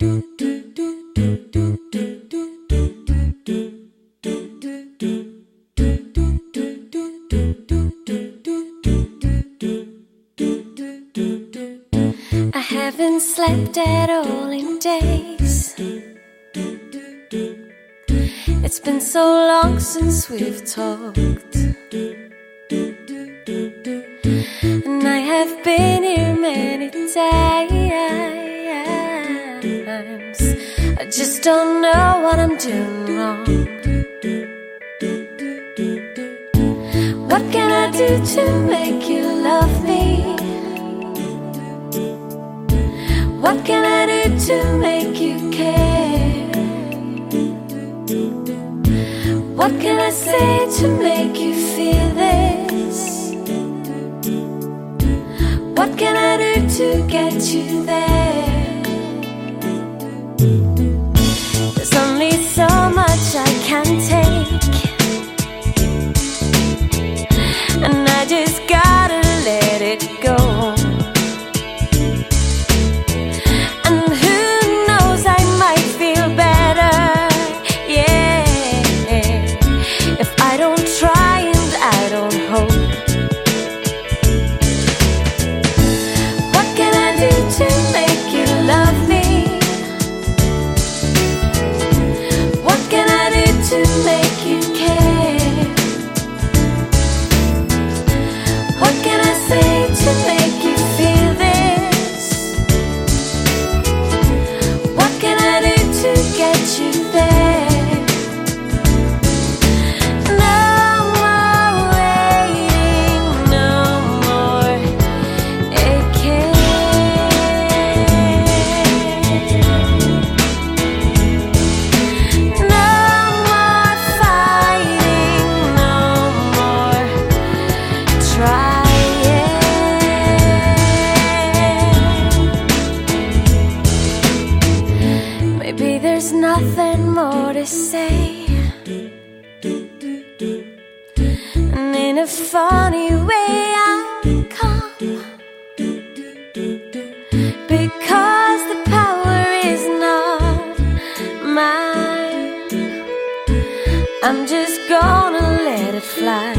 I haven't slept at all in days. It's been so long since we've talked. And I have been here many times. I just don't know what I'm doing wrong. What can I do to make you love me? What can I do to make you care? What can I say to make you feel this? What can I do to get you there? There's nothing more to say. And in a funny way, I'm calm. Because the power is not mine. I'm just gonna let it fly.